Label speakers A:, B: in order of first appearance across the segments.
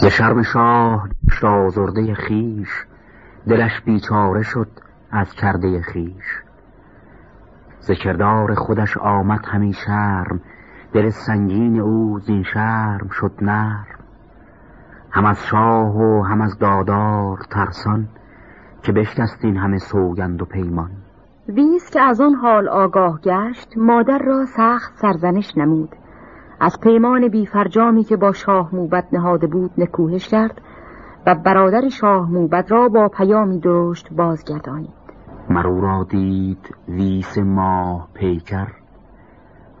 A: ز شرم شاه آزرده خیش دلش بیچاره شد از کرده خیش ز کردار خودش آمد همین شرم دل سنگین او زین شرم شد نرم. هم از شاه و هم از دادار ترسان که بشکست این همه سوگند و پیمان.
B: ویز که از آن حال آگاه گشت مادر را سخت سرزنش نمود. از پیمان بیفرجامی که با شاه موبت نهاده بود نکوهش کرد و برادر شاه موبت را با پیامی درشت بازگردانید.
A: مرو را دید ویس ماه پیکر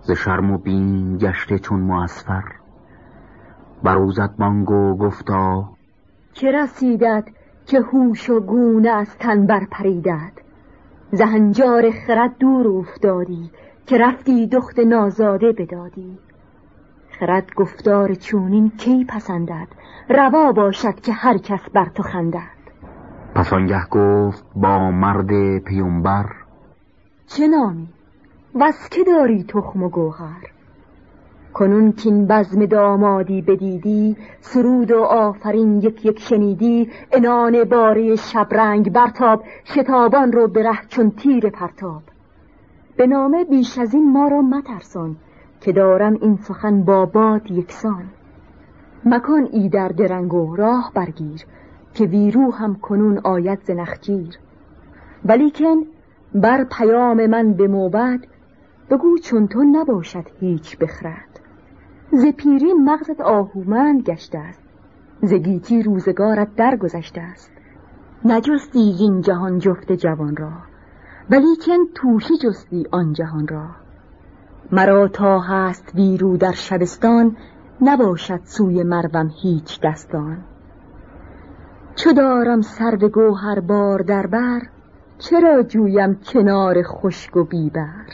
A: ز شرم و بین گشته چون معصفر بروزت بانگو گفتا
B: که رسیدد که هوش و گونه از تن برپریدد زهنجار خرد دور افتادی که رفتی دخت نازاده بدادی. خرد گفتار چونین کی پسندد؟ روا باشد که هر کس بر تو خندد.
A: پس آنگه گفت با مرد پیونبر
B: چه نامی؟ وز که داری تخم و گوهر؟ کنون کین بزم دامادی بدیدی سرود و آفرین یک یک شنیدی انان باره شبرنگ برتاب شتابان رو به ره چون تیر پرتاب. به نامه بیش از این ما را مترسان که دارم این سخن با باد یکسان. مکان ای در درنگ و راه برگیر که ویرو هم کنون آید ز ولیکن بر پیام من به موبت بگو چون تو نباشد هیچ بخرد. ز پیری مغزت آهومند گشته است ز گیتی روزگارت درگذشته است. نجستی این جهان جفت جوان را ولیکن توشه جستی آن جهان را. مرا تا هست ویرو در شبستان نباشد سوی مروم هیچ دستان. چو دارم سر به گوهر بار در بر چرا جویم کنار خشک و بیبر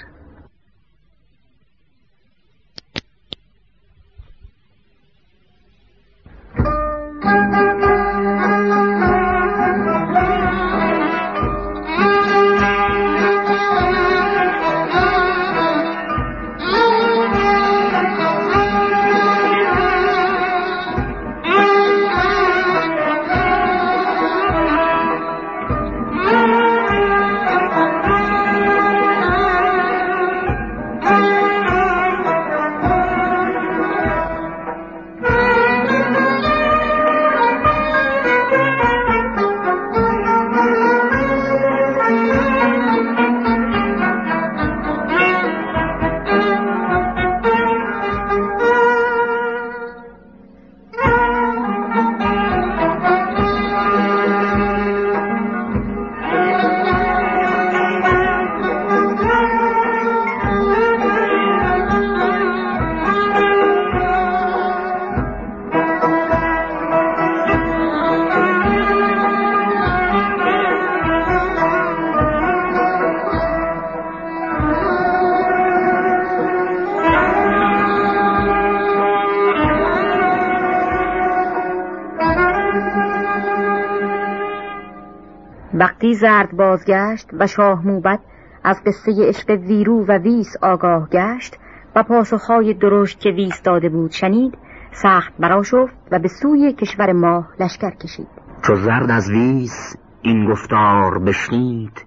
B: وقتی زرد بازگشت و شاه موبت از قصه عشق ویرو و ویس آگاه گشت و پاسخهای درشت که ویس داده بود شنید سخت براشفت و به سوی کشور ماه لشکر کشید.
A: چو زرد از ویس این گفتار بشنید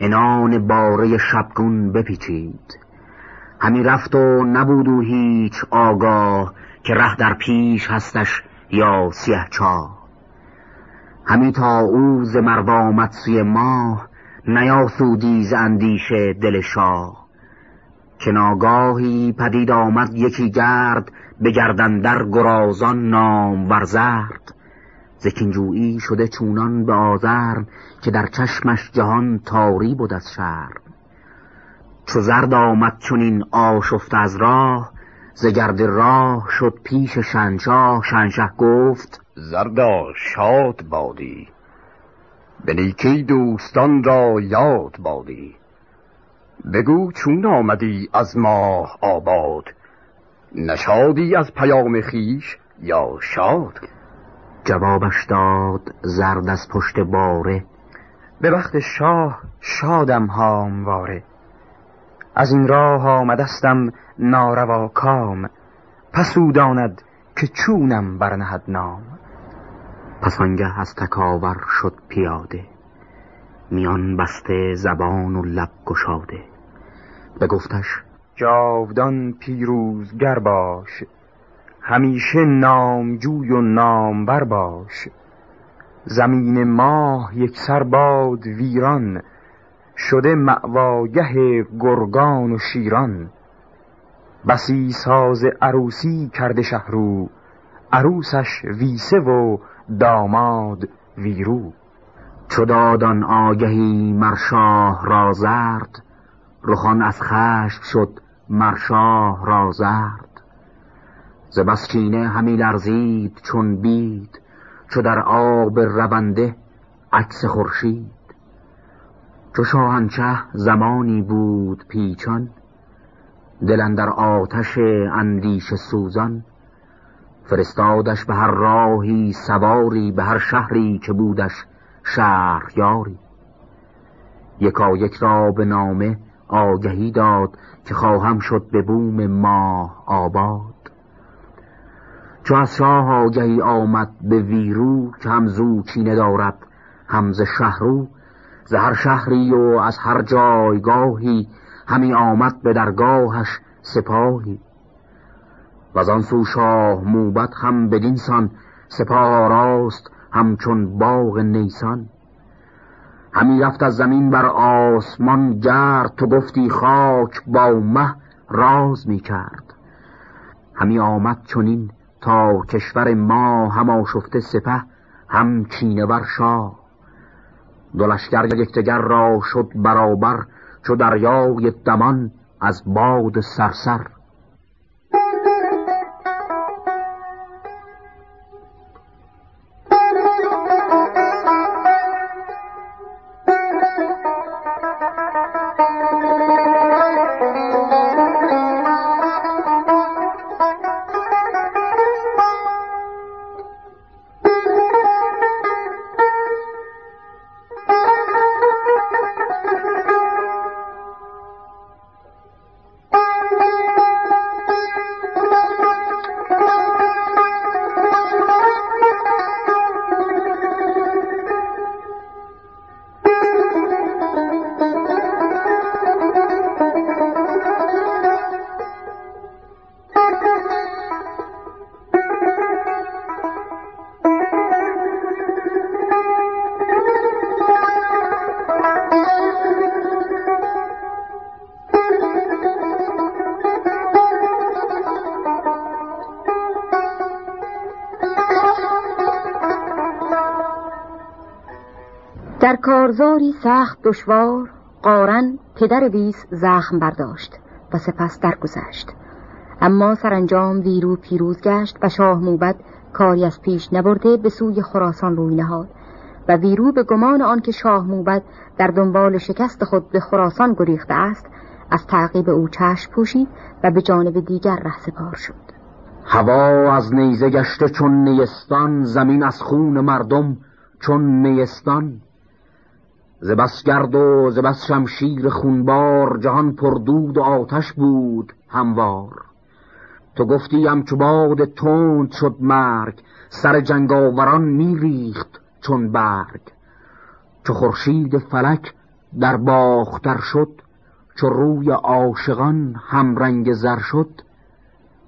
A: انان باره شبگون بپیچید. همی رفت و نبود و هیچ آگاه که ره در پیش هستش یا سیه چاه. همی تا او ز آمد سوی ماه نیاسودی ز اندیشه دل شاه. که ناگاهی پدید آمد یکی گرد به گردن در گرازان نام ورزرد ز کینجویی شده چونان به آزرم که در چشمش جهان تاری بود از شرم چو زرد آمد چونین آشفت از راه ز گرد راه شد پیش شنشاه. شنشه گفت
C: زردا شاد بادی. به نیکی دوستان را یاد بادی. بگو چون آمدی از ماه آباد نشادی از پیام خیش یا شاد؟
A: جوابش داد زرد از پشت باره
D: به وقت شاه شادم هامواره از این راه آمدستم ناروا کام پس او داند که چونم برنهد نام.
A: پس آنگه از تکاور شد پیاده. میان بسته زبان و لب گشاده. بگفتش
D: جاودان پیروزگر باش. همیشه نامجوی و نامبر باش. زمین ماه یک سر باد ویران. شده معواگه گرگان و شیران. بسی ساز عروسی کرده شهرو. عروسش ویسه و داماد ویرو.
A: چو دادان آگهی مرشاه را زرد رخان از خشم شد مرشاه را زرد. ز بس همی لرزید چون بید چو در آب رونده عکس خورشید. چو شاهنشه زمانی بود پیچان دل در آتش اندیش سوزان فرستادش به هر راهی سواری به هر شهری که بودش شهریاری. یکا یک را به نامه آگهی داد که خواهم شد به بوم ماه آباد. چو از شاه آگهی آمد به ویرو که همزو چینه دارد همز شهرو ز هر شهری و از هر جایگاهی همی آمد به درگاهش سپاهی. و آن سو شاه موبت هم بدینسان سپاه راست همچون باغ نیسان. همی رفت از زمین بر آسمان گرد تو گفتی خاک با مه راز می کرد. همی آمد چنین تا کشور ما هم آشفته سپه هم چینه بر شاه. دو لشکر یکدیگر را شد برابر چو دریای دمان از باد سرسر.
E: کارزاری سخت دشوار قارن پدر ویس زخم برداشت و سپس درگذشت. اما سرانجام ویرو پیروز گشت و شاه موبد کاری از پیش نبرده به سوی خراسان روی نهاد و ویرو به گمان آنکه شاه موبد در دنبال شکست خود به خراسان گریخته است از تعقیب او چشم پوشید و به جانب دیگر ره سپار شد.
A: هوا از نیزه گشته چون نیستان زمین از خون مردم چون نیستان. زبس گرد و زبس شمشیر خونبار جهان پردود و آتش بود هموار. تو گفتی چو باد تند شد مرگ سر جنگاوران میریخت چون برگ. چو خورشید فلک در باختر شد چو روی عاشقان هم رنگ زر شد.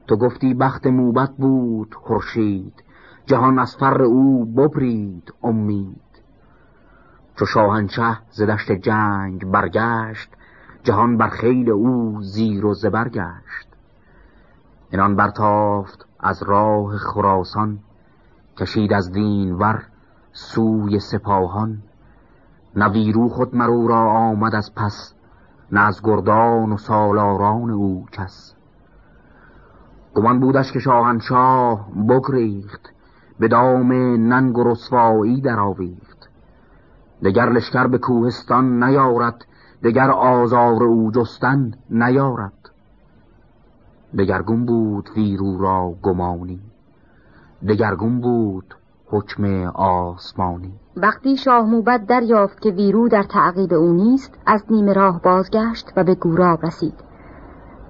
A: تو گفتی بخت موبت بود خورشید جهان از فر او ببرید امید. چو شاهنشه ز دشت جنگ برگشت جهان بر خیل او زیر و زبر گشت. اینان برتافت از راه خراسان کشید از دین ور سوی سپاهان. نه ویرو خود مرو را آمد از پس نه از گردان و سالاران او کس. گمان بودش که شاهنشاه بگریخت به دام ننگ و رسوایی درآویخت. دگر لشکر به کوهستان نیارد دگر آزار او جستن نیارد. دگرگون بود ویرو را گمانی دگرگون بود حکم آسمانی.
E: وقتی شاه موبد دریافت که ویرو در تعقیب او نیست از نیمه راه بازگشت و به گوراب رسید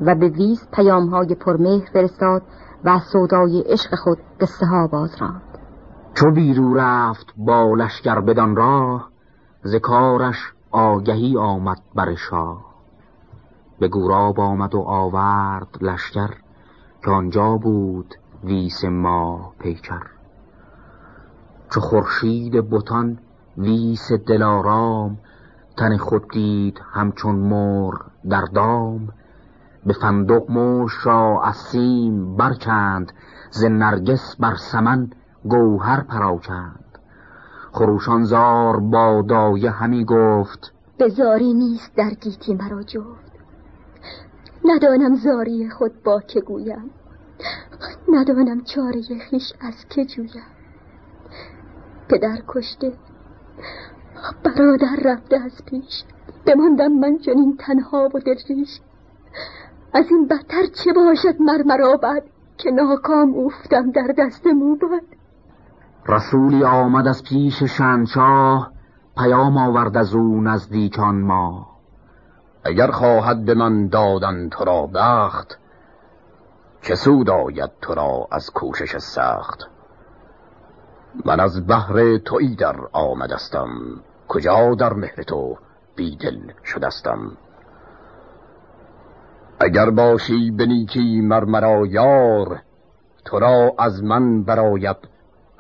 E: و به ویس پیامهای پرمهر فرستاد و از سودای عشق خود قصه ها باز راند
A: چو بیرو رفت با لشکر بدان راه ز کارش آگهی آمد بر شاه. به گوراب آمد و آورد لشکر که آنجا بود ویس ما پیکر. چو خورشید بتان ویس دلارام تن خود دید همچون مر در دام. به فندق موش را از سیم برکند ز نرگس بر سمن گوهر پراکند. خروشان زار با دایه همی گفت
B: به زاری نیست در گیتی مرا جفت. ندانم زاری خود با که گویم. ندانم چاره خیش از که جویم. پدر کشته برادر رفته از پیش. بماندم من چنین تنها و دلریش از این بدتر چه باشد مر مرا بد که ناکام اوفتم در دست موبد
A: رسولی آمد از پیش شنشاه پیام آورد از او نزدیکان ما.
C: اگر خواهد به من دادن تو را بخت چه سود آید تو را از کوشش سخت؟ من از بحر توی در آمدستم کجا در مهر تو بیدل شدستم؟ اگر باشی به نیکی مرمرا یار تو را از من براید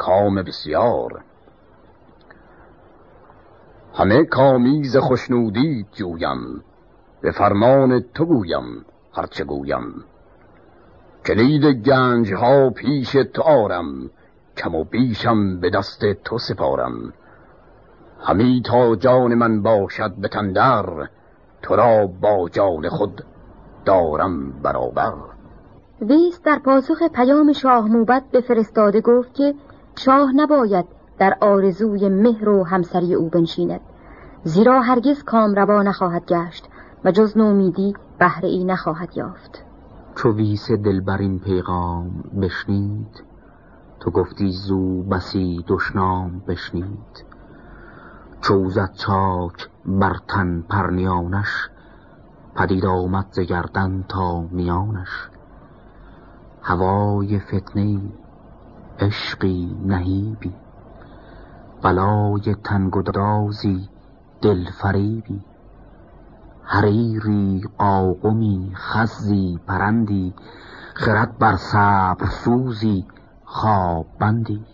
C: کام بسیار. همه کامیز خوشنودی جویم. به فرمان تو گویم هرچه گویم. کلید گنج ها پیش تو آرم کم و بیشم به دست تو سپارم. همی تا جان من باشد به تندر تو را با جان خود دارم برابر.
B: ویس در پاسخ پیام شاه موبت به فرستاده گفت که شاه نباید در آرزوی مهر و همسری او بنشیند. زیرا هرگز کامروا نخواهد گشت و جز نومیدی بهره ای نخواهد یافت.
A: چو ویس دلبرین پیغام بشنید تو گفتی زو بسی دشنام بشنید. چوزت چاک بر تن پرنیانش پدید آمد ز گردن تا میانش. هوای فتنه عشقی نهیبی. بلای دل فریبی. حریری قاقمی خزی پرندی. خرد بر صبر سوزی خواب بندی.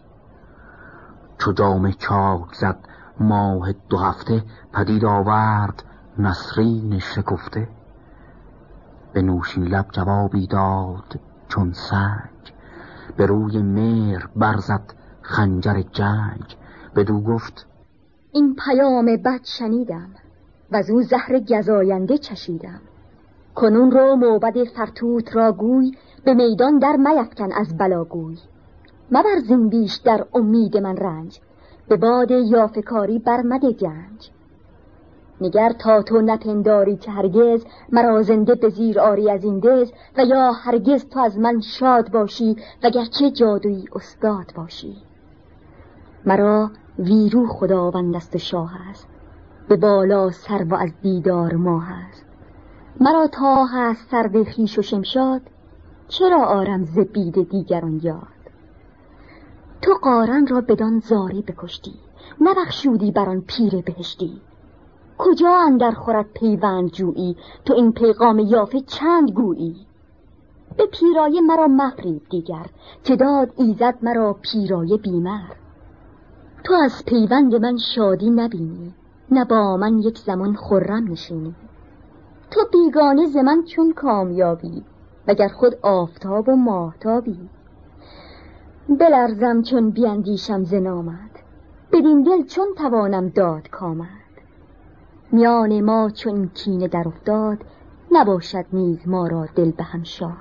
A: چو جام چاک زد ماه دو هفته پدید آورد نسرین شکفته. به نوشین لب جوابی داد چون سنگ. به روی مهر برزد خنجر جنگ. بدو گفت
B: این پیام بد شنیدم و از او زهر گزاینده چشیدم. کنون رو موبد فرتوت را گوی به میدان در میفکن از بلاگوی. مبر بیش در امید من رنج به باد یافکاری بر مده گنج. نگر تا تو نپنداری که هرگز مرا زنده به زیر آری از این دز و یا هرگز تو از من شاد باشی و گرچه جادویی استاد باشی. مرا ویرو خداوند است و شاه است. به بالا سر و از دیدار ما هست مرا تا هست سر خیش و شمشاد. چرا آرم ز دیگران یاد؟ تو قارن را بدان زاری بکشتی. نبخشودی بر آن پیر بهشتی. کجا اندر خورد پیوند جویی؟ تو این پیغام یافه چند گویی؟ به پیرایه مرا مفرید دیگر که داد ایزد مرا پیرایه بیمر. تو از پیوند من شادی نبینی نه با من یک زمان خرم نشینی. تو بیگانه ز من چون کامیابی وگر خود آفتاب و ماهتابی. بلرزم چون بیاندیشم ز نامد بدین دل چون توانم داد کامد میان ما چون کینه در افتاد نباشد نیز ما را دل به هم شاد.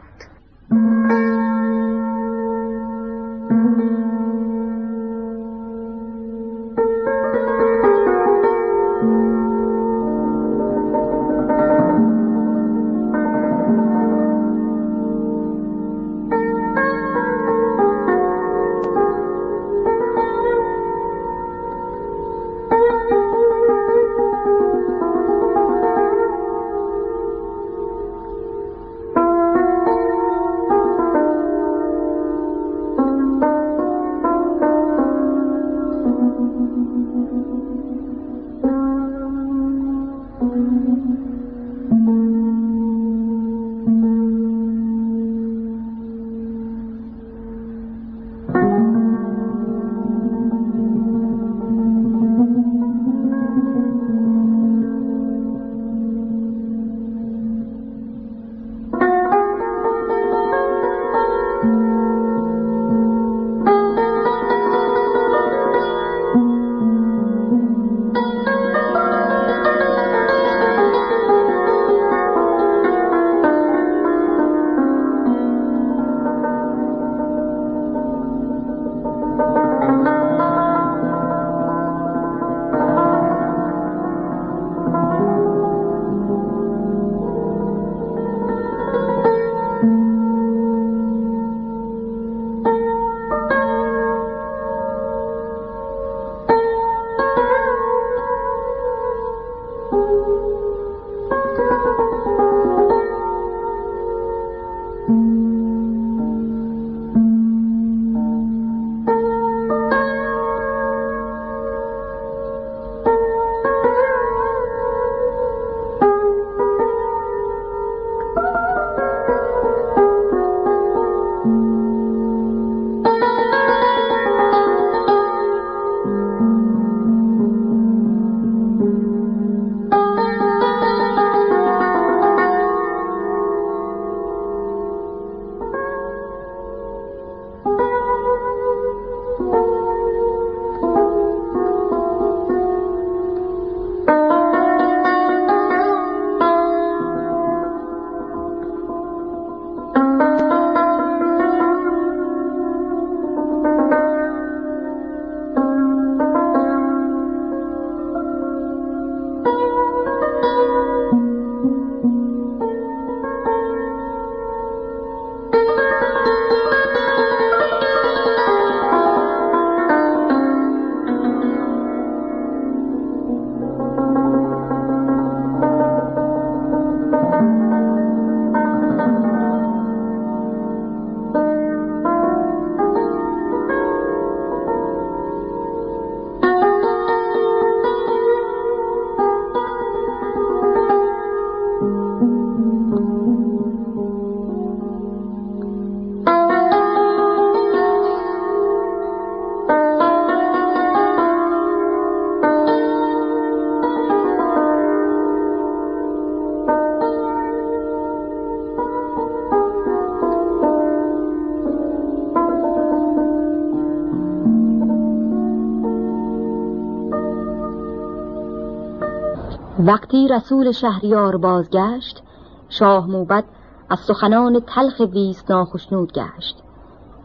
B: وقتی رسول شهریار بازگشت شاه موبد از سخنان تلخ ویس ناخشنود گشت.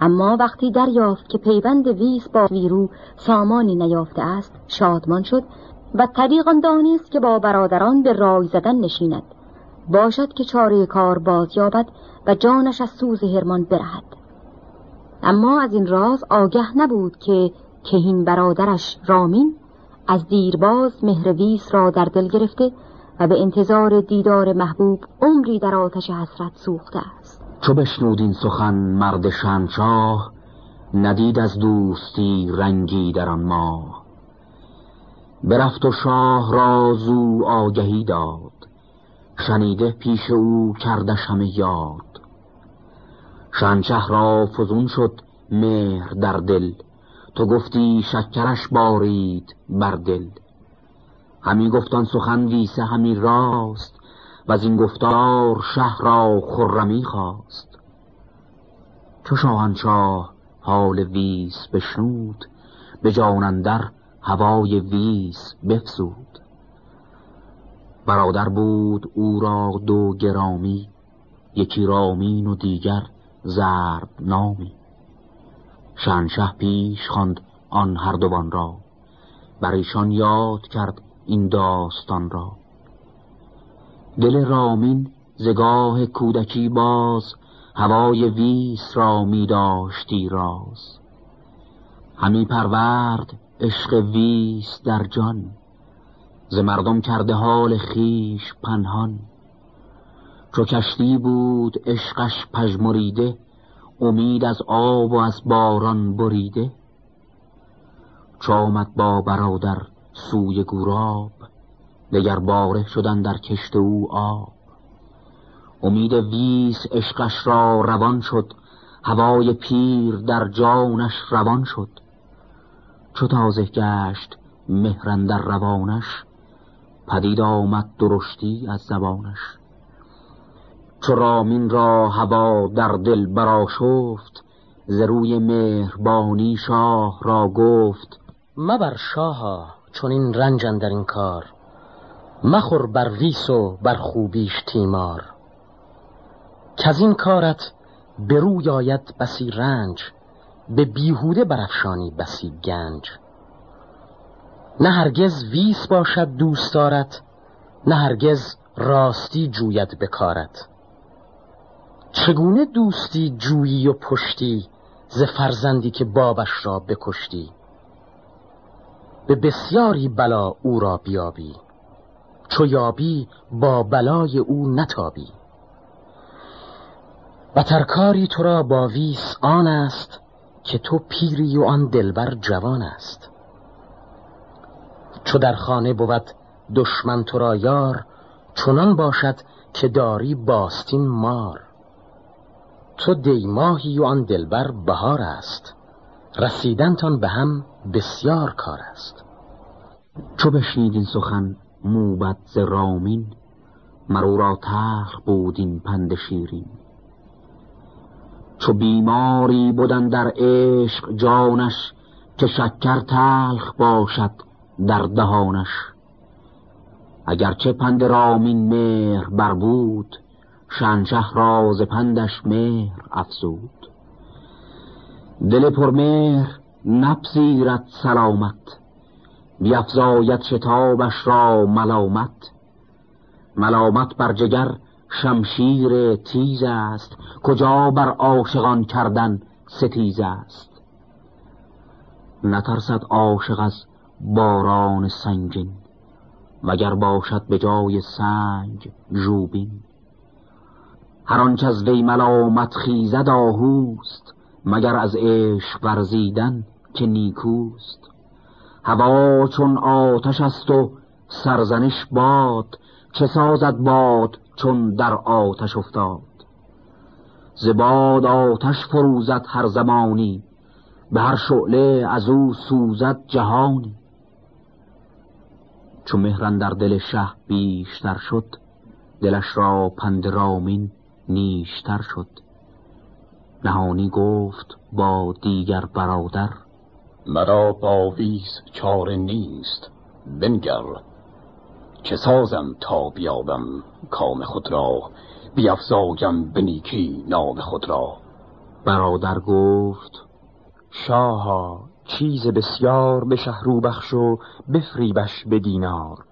B: اما وقتی دریافت که پیوند ویس با ویرو سامانی نیافته است شادمان شد و طریق دانست که با برادران به رای زدن نشیند. باشد که چاره کار باز یابد و جانش از سوز هرمان برهد. اما از این راز آگه نبود که کهین برادرش رامین از دیرباز مهرویس را در دل گرفته و به انتظار دیدار محبوب عمری در آتش حسرت سوخته است.
A: چو بشنود این سخن مرد شنشاه ندید از دوستی رنگی در آن ماه. برفت و شاه را زو آگهی داد شنیده پیش او کردش همه یاد. شنشه را فزون شد مهر در دل تو گفتی شکرش بارید بر دل. همی گفتان سخن ویسه همی راست و از این گفتار شه را خرمی خواست. چو شاهنشاه حال ویس بشنود به جانندر هوای ویس بفسود برادر بود او را دو گرامی یکی رامین و دیگر زرب نامی. شنشه پیش خواند آن هر دوان را. بر ایشان یاد کرد این داستان را. دل رامین زگاه کودکی باز هوای ویس را می داشتی راز. همی پرورد عشق ویس در جان ز مردم کرده حال خیش پنهان. چو کشتی بود عشقش پژمریده امید از آب و از باران بریده. چو آمد با برادر سوی گوراب دگر باره شدن در کشت او آب. امید ویس عشقش را روان شد هوای پیر در جانش روان شد. چو تازه گشت مهرن در روانش پدید آمد درشتی از زبانش. چو رامین را هوا در دل برا شفت ز روی مهربانی شاه را گفت.
F: مبر شاها چون این رنجن در این کار مخور بر ویس و بر خوبیش تیمار. که این کارت به روی آید بسی رنج به بیهوده برافشانی بسی گنج. نه هرگز ویس باشد دوست دارد نه هرگز راستی جوید بکارد چگونه دوستی جویی و پشتی ز فرزندی که بابش را بکشتی؟ به بسیاری بلا او را بیابی چو یابی با بلای او نتابی. و ترکاری تو را با ویس آن است که تو پیری و آن دلبر جوان است. چو در خانه بود دشمن تو را یار چنان باشد که داری باستین مار. تو دیماهی و آن دلبر بهار است. رسیدنتان به هم بسیار کار است.
A: چو بشنید این سخن موبت ز رامین مرو را تخ بود این پند شیرین. چو بیماری بودن در عشق جانش که شکر تلخ باشد در دهانش. اگرچه پند رامین مهر بر بود شنشه راز پندش مهر افزود. دل پرمهر نپذیرد سلامت بیافزاید شتابش را ملامت. ملامت بر جگر شمشیر تیز است کجا بر عاشقان کردن ستیز است. نترسد عاشق از باران سنگین وگر باشد به جای سنگ جوبین. هر آنچ از وی ملامت خیزد آهوست مگر از عشق ورزیدن که نیکوست. هوا چون آتش است و سرزنش باد چه سازد باد چون در آتش افتاد. زباد آتش فروزد هر زمانی به هر شعله از او سوزد جهانی. چو مهرن در دل شه بیشتر شد دلش را پند رامین نیشتر شد. نهانی گفت با دیگر برادر
C: مرا با ویس چاره نیست بنگر. چه سازم تا بیابم کام خود را بیافزایم به نیکی نام خود را.
D: برادر گفت شاها چیز بسیار به شهرو بخش و بفریبش به دینار.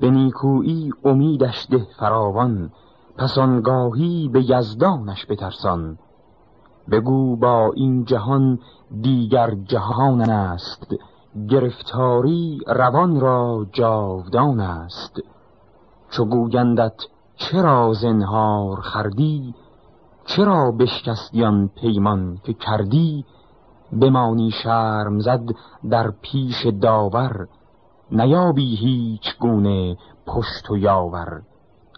D: به نیکویی امیدش ده فراوان پس آنگاهی به یزدانش بترسان. بگو با این جهان دیگر جهان است. گرفتاری روان را جاودان است. چو گویندت چرا زنهار خردی؟ چرا بشکستیان پیمان که کردی؟ بمانی شرم زد در پیش داور. نیابی هیچ گونه پشت و یاور.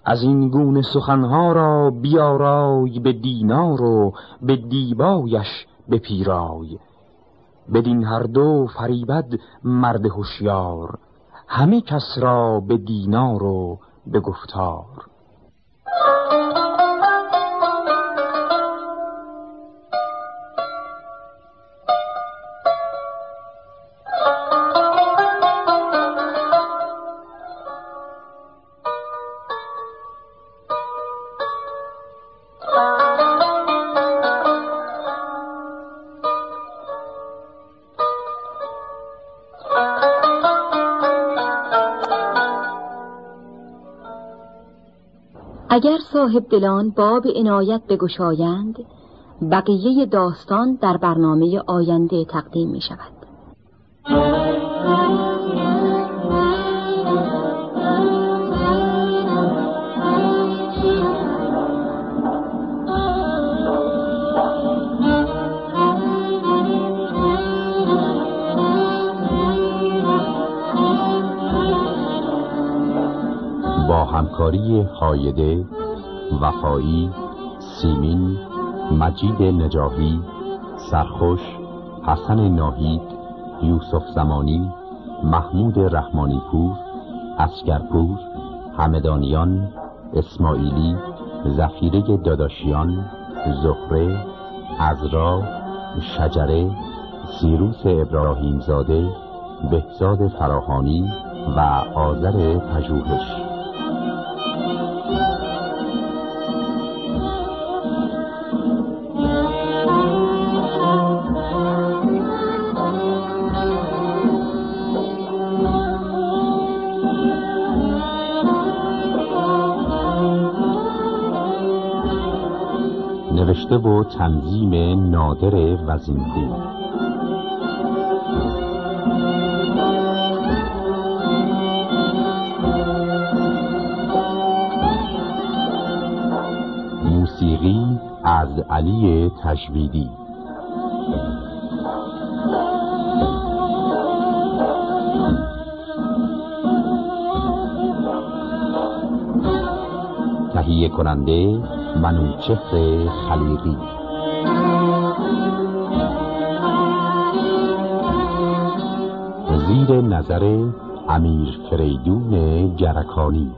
D: از این گونه سخنها را بیارای به دینار و به دیبایش بپیرای. بدین هر دو فریبد مرد هوشیار همه کس را به دینار و به گفتار.
B: اگر صاحب دلان باب عنایت بگشایند بقیه داستان در برنامه آینده تقدیم می شود.
G: هایده وفایی سیمین مجید نجاهی سرخوش حسن ناهید یوسف زمانی محمود رحمانی پور اسکرپور همدانیان اسماعیلی زفیره داداشیان زهره ازرا شجره سیروس ابراهیمزاده بهزاد فراهانی و آذر پژوهش. تنظیم نادر وزینپور موسیقی از علی تجویدی. تهیه کننده منوچهر خلیقی. زیر نظر امیر فریدون جرکانی